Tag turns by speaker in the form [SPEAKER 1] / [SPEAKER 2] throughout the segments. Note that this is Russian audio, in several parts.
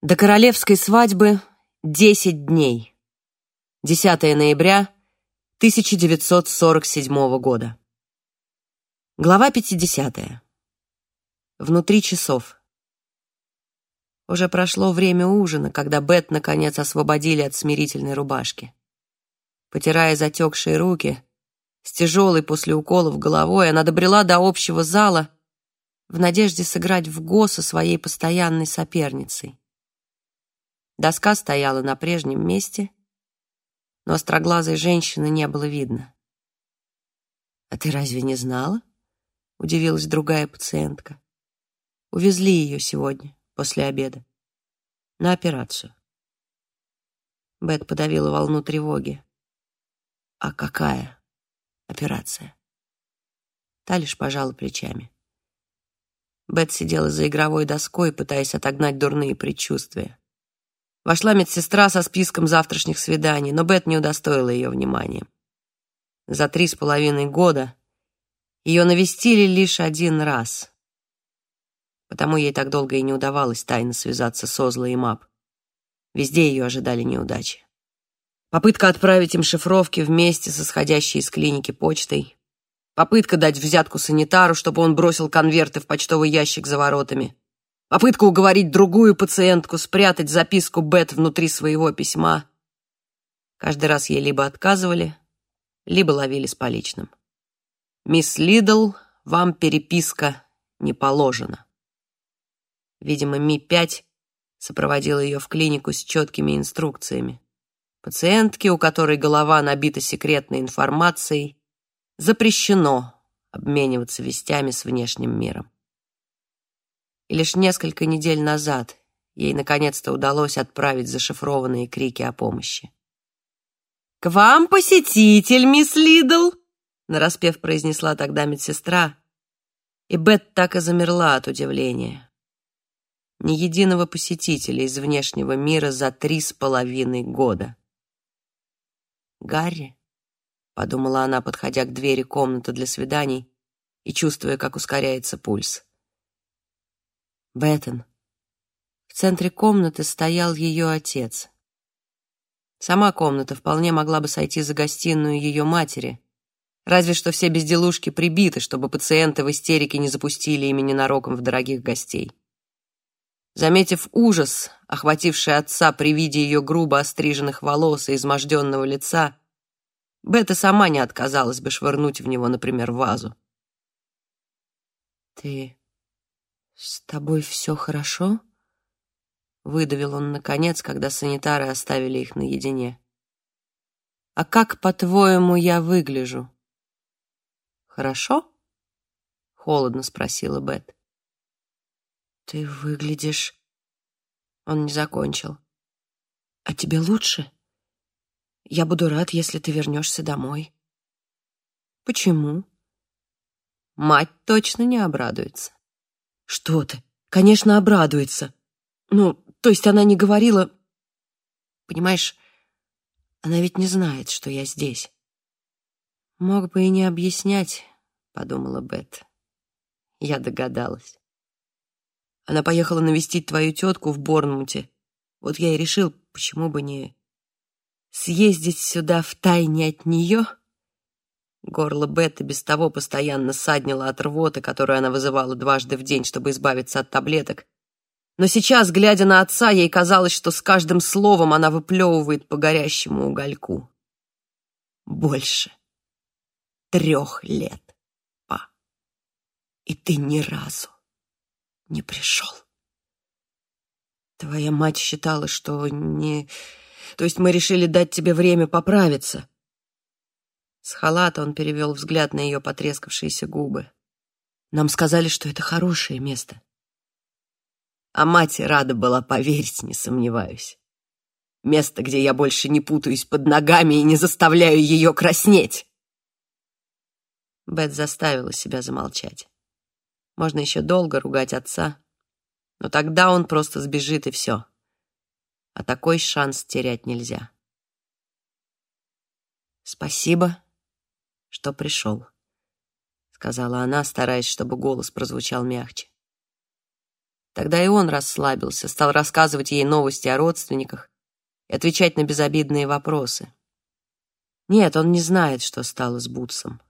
[SPEAKER 1] До королевской свадьбы 10 дней. 10 ноября 1947 года. Глава 50. Внутри часов. Уже прошло время ужина, когда Бет наконец освободили от смирительной рубашки. Потирая затекшие руки, с тяжелой после уколов головой, она добрела до общего зала в надежде сыграть в го со своей постоянной соперницей. Доска стояла на прежнем месте, но остроглазой женщины не было видно. «А ты разве не знала?» — удивилась другая пациентка. «Увезли ее сегодня, после обеда, на операцию». Бет подавила волну тревоги. «А какая операция?» Та лишь пожала плечами. Бет сидела за игровой доской, пытаясь отогнать дурные предчувствия. Вошла медсестра со списком завтрашних свиданий, но Бет не удостоила ее внимания. За три с половиной года ее навестили лишь один раз. Потому ей так долго и не удавалось тайно связаться с Озло и Мап. Везде ее ожидали неудачи. Попытка отправить им шифровки вместе со сходящей из клиники почтой. Попытка дать взятку санитару, чтобы он бросил конверты в почтовый ящик за воротами. Попытка уговорить другую пациентку спрятать записку Бет внутри своего письма. Каждый раз ей либо отказывали, либо ловили с поличным. «Мисс Лидл, вам переписка не положена». Видимо, Ми-5 сопроводила ее в клинику с четкими инструкциями. Пациентке, у которой голова набита секретной информацией, запрещено обмениваться вестями с внешним миром и лишь несколько недель назад ей наконец-то удалось отправить зашифрованные крики о помощи. «К вам посетитель, мисс Лидл!» нараспев произнесла тогда медсестра, и Бет так и замерла от удивления. Ни единого посетителя из внешнего мира за три с половиной года. «Гарри?» — подумала она, подходя к двери комнаты для свиданий и чувствуя, как ускоряется пульс. Беттон. В центре комнаты стоял ее отец. Сама комната вполне могла бы сойти за гостиную ее матери, разве что все безделушки прибиты, чтобы пациенты в истерике не запустили ими ненароком в дорогих гостей. Заметив ужас, охвативший отца при виде ее грубо остриженных волос и изможденного лица, Бета сама не отказалась бы швырнуть в него, например, вазу. «Ты «С тобой все хорошо?» Выдавил он наконец, когда санитары оставили их наедине. «А как, по-твоему, я выгляжу?» «Хорошо?» — холодно спросила Бет. «Ты выглядишь...» Он не закончил. «А тебе лучше? Я буду рад, если ты вернешься домой». «Почему?» «Мать точно не обрадуется». Что ты? Конечно, обрадуется. Ну, то есть она не говорила... Понимаешь, она ведь не знает, что я здесь. Мог бы и не объяснять, подумала Бет. Я догадалась. Она поехала навестить твою тетку в Борнмуте. Вот я и решил, почему бы не съездить сюда втайне от нее Горло Бетты без того постоянно саднило от рвоты, которую она вызывала дважды в день, чтобы избавиться от таблеток. Но сейчас, глядя на отца, ей казалось, что с каждым словом она выплевывает по горящему угольку. Больше трех лет, па. И ты ни разу не пришел. Твоя мать считала, что не... То есть мы решили дать тебе время поправиться. С халата он перевел взгляд на ее потрескавшиеся губы. Нам сказали, что это хорошее место. А мать рада была поверить, не сомневаюсь. Место, где я больше не путаюсь под ногами и не заставляю ее краснеть. Бет заставила себя замолчать. Можно еще долго ругать отца, но тогда он просто сбежит и все. А такой шанс терять нельзя. «Спасибо», что пришел», — сказала она, стараясь, чтобы голос прозвучал мягче. Тогда и он расслабился, стал рассказывать ей новости о родственниках и отвечать на безобидные вопросы. Нет, он не знает, что стало с Бутсом.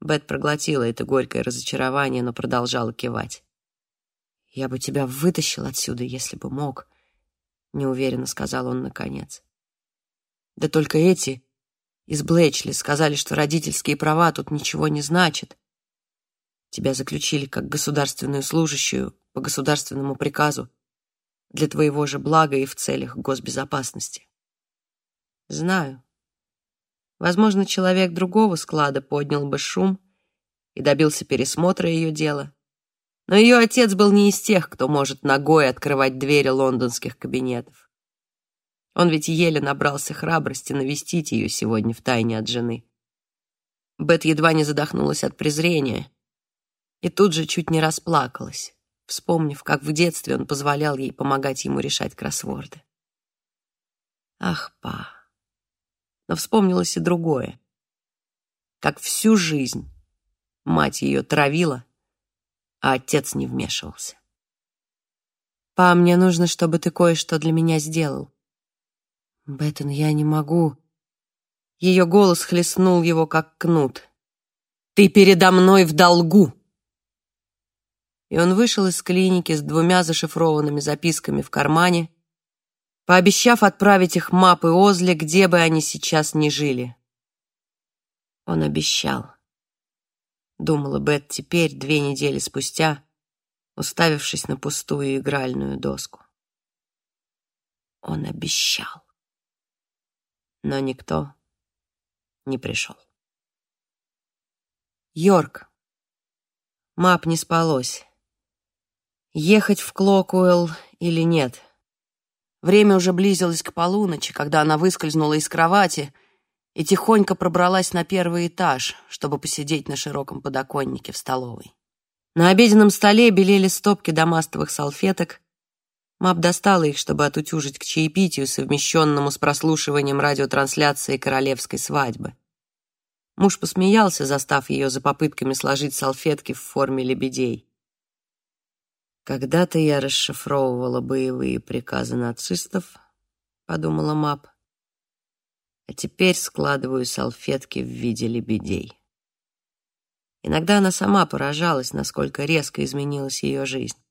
[SPEAKER 1] Бет проглотила это горькое разочарование, но продолжала кивать. «Я бы тебя вытащил отсюда, если бы мог», — неуверенно сказал он наконец. «Да только эти из Блэчли сказали, что родительские права тут ничего не значат. Тебя заключили как государственную служащую по государственному приказу для твоего же блага и в целях госбезопасности. Знаю. Возможно, человек другого склада поднял бы шум и добился пересмотра ее дела. Но ее отец был не из тех, кто может ногой открывать двери лондонских кабинетов. Он ведь еле набрался храбрости навестить ее сегодня втайне от жены. Бет едва не задохнулась от презрения и тут же чуть не расплакалась, вспомнив, как в детстве он позволял ей помогать ему решать кроссворды. Ах, па. Но вспомнилось и другое. Как всю жизнь мать ее травила, а отец не вмешивался. «Па, мне нужно, чтобы ты кое-что для меня сделал». «Беттон, я не могу». Ее голос хлестнул его, как кнут. «Ты передо мной в долгу!» И он вышел из клиники с двумя зашифрованными записками в кармане, пообещав отправить их мапы Озли, где бы они сейчас ни жили. Он обещал думала Бет теперь, две недели спустя, уставившись на пустую игральную доску. Он обещал. Но никто не пришел. Йорк. Мап не спалось. Ехать в Клокуэлл или нет? Время уже близилось к полуночи, когда она выскользнула из кровати и тихонько пробралась на первый этаж, чтобы посидеть на широком подоконнике в столовой. На обеденном столе белели стопки домастовых салфеток. Мап достала их, чтобы отутюжить к чаепитию, совмещенному с прослушиванием радиотрансляции королевской свадьбы. Муж посмеялся, застав ее за попытками сложить салфетки в форме лебедей. «Когда-то я расшифровывала боевые приказы нацистов», — подумала Мап а теперь складываю салфетки в виде лебедей. Иногда она сама поражалась, насколько резко изменилась ее жизнь.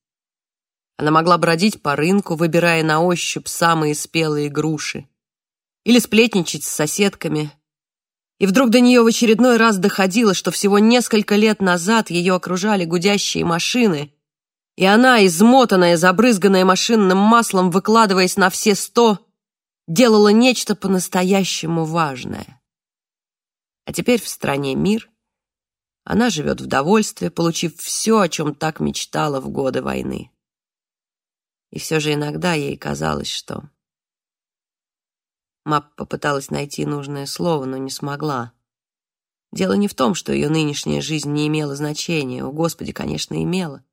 [SPEAKER 1] Она могла бродить по рынку, выбирая на ощупь самые спелые груши, или сплетничать с соседками. И вдруг до нее в очередной раз доходило, что всего несколько лет назад ее окружали гудящие машины, и она, измотанная, забрызганная машинным маслом, выкладываясь на все сто, делала нечто по-настоящему важное. А теперь в стране мир. Она живет в довольстве, получив все, о чем так мечтала в годы войны. И все же иногда ей казалось, что... Мап попыталась найти нужное слово, но не смогла. Дело не в том, что ее нынешняя жизнь не имела значения. О, Господи, конечно, имела.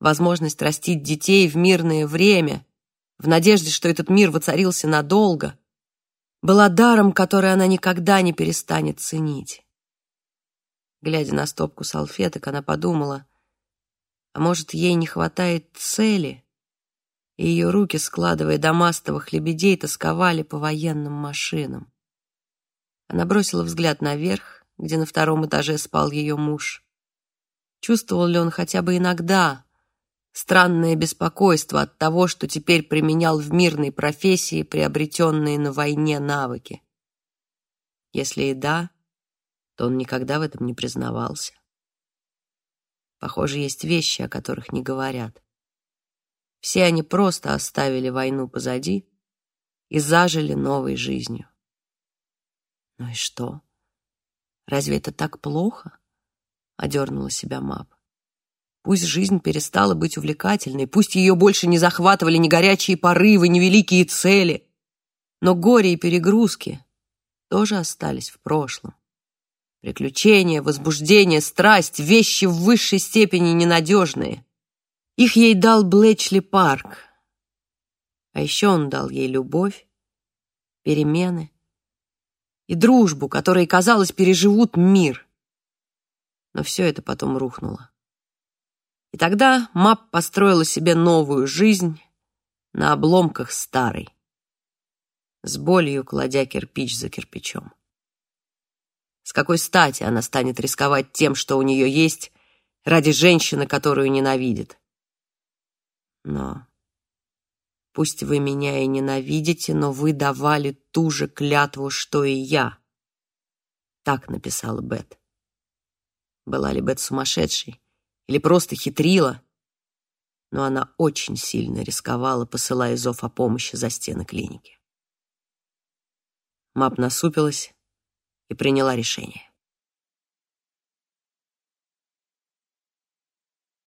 [SPEAKER 1] Возможность растить детей в мирное время в надежде, что этот мир воцарился надолго, была даром, который она никогда не перестанет ценить. Глядя на стопку салфеток, она подумала, а может, ей не хватает цели, и ее руки, складывая домастовых лебедей, тосковали по военным машинам. Она бросила взгляд наверх, где на втором этаже спал ее муж. Чувствовал ли он хотя бы иногда странное беспокойство от того, что теперь применял в мирной профессии приобретенные на войне навыки. Если и да, то он никогда в этом не признавался. Похоже, есть вещи, о которых не говорят. Все они просто оставили войну позади и зажили новой жизнью. Ну и что? Разве это так плохо? Одернула себя Мап. Пусть жизнь перестала быть увлекательной, пусть ее больше не захватывали ни горячие порывы, ни великие цели, но горе и перегрузки тоже остались в прошлом. Приключения, возбуждение, страсть — вещи в высшей степени ненадежные. Их ей дал Блэчли Парк. А еще он дал ей любовь, перемены и дружбу, которые, казалось, переживут мир. Но все это потом рухнуло. И тогда Мап построила себе новую жизнь на обломках старой, с болью кладя кирпич за кирпичом. С какой стати она станет рисковать тем, что у нее есть, ради женщины, которую ненавидит? Но пусть вы меня и ненавидите, но вы давали ту же клятву, что и я. Так написала Бет. Была ли Бет сумасшедшей? Или просто хитрила? Но она очень сильно рисковала, посылая зов о помощи за стены клиники. Мап насупилась и приняла решение.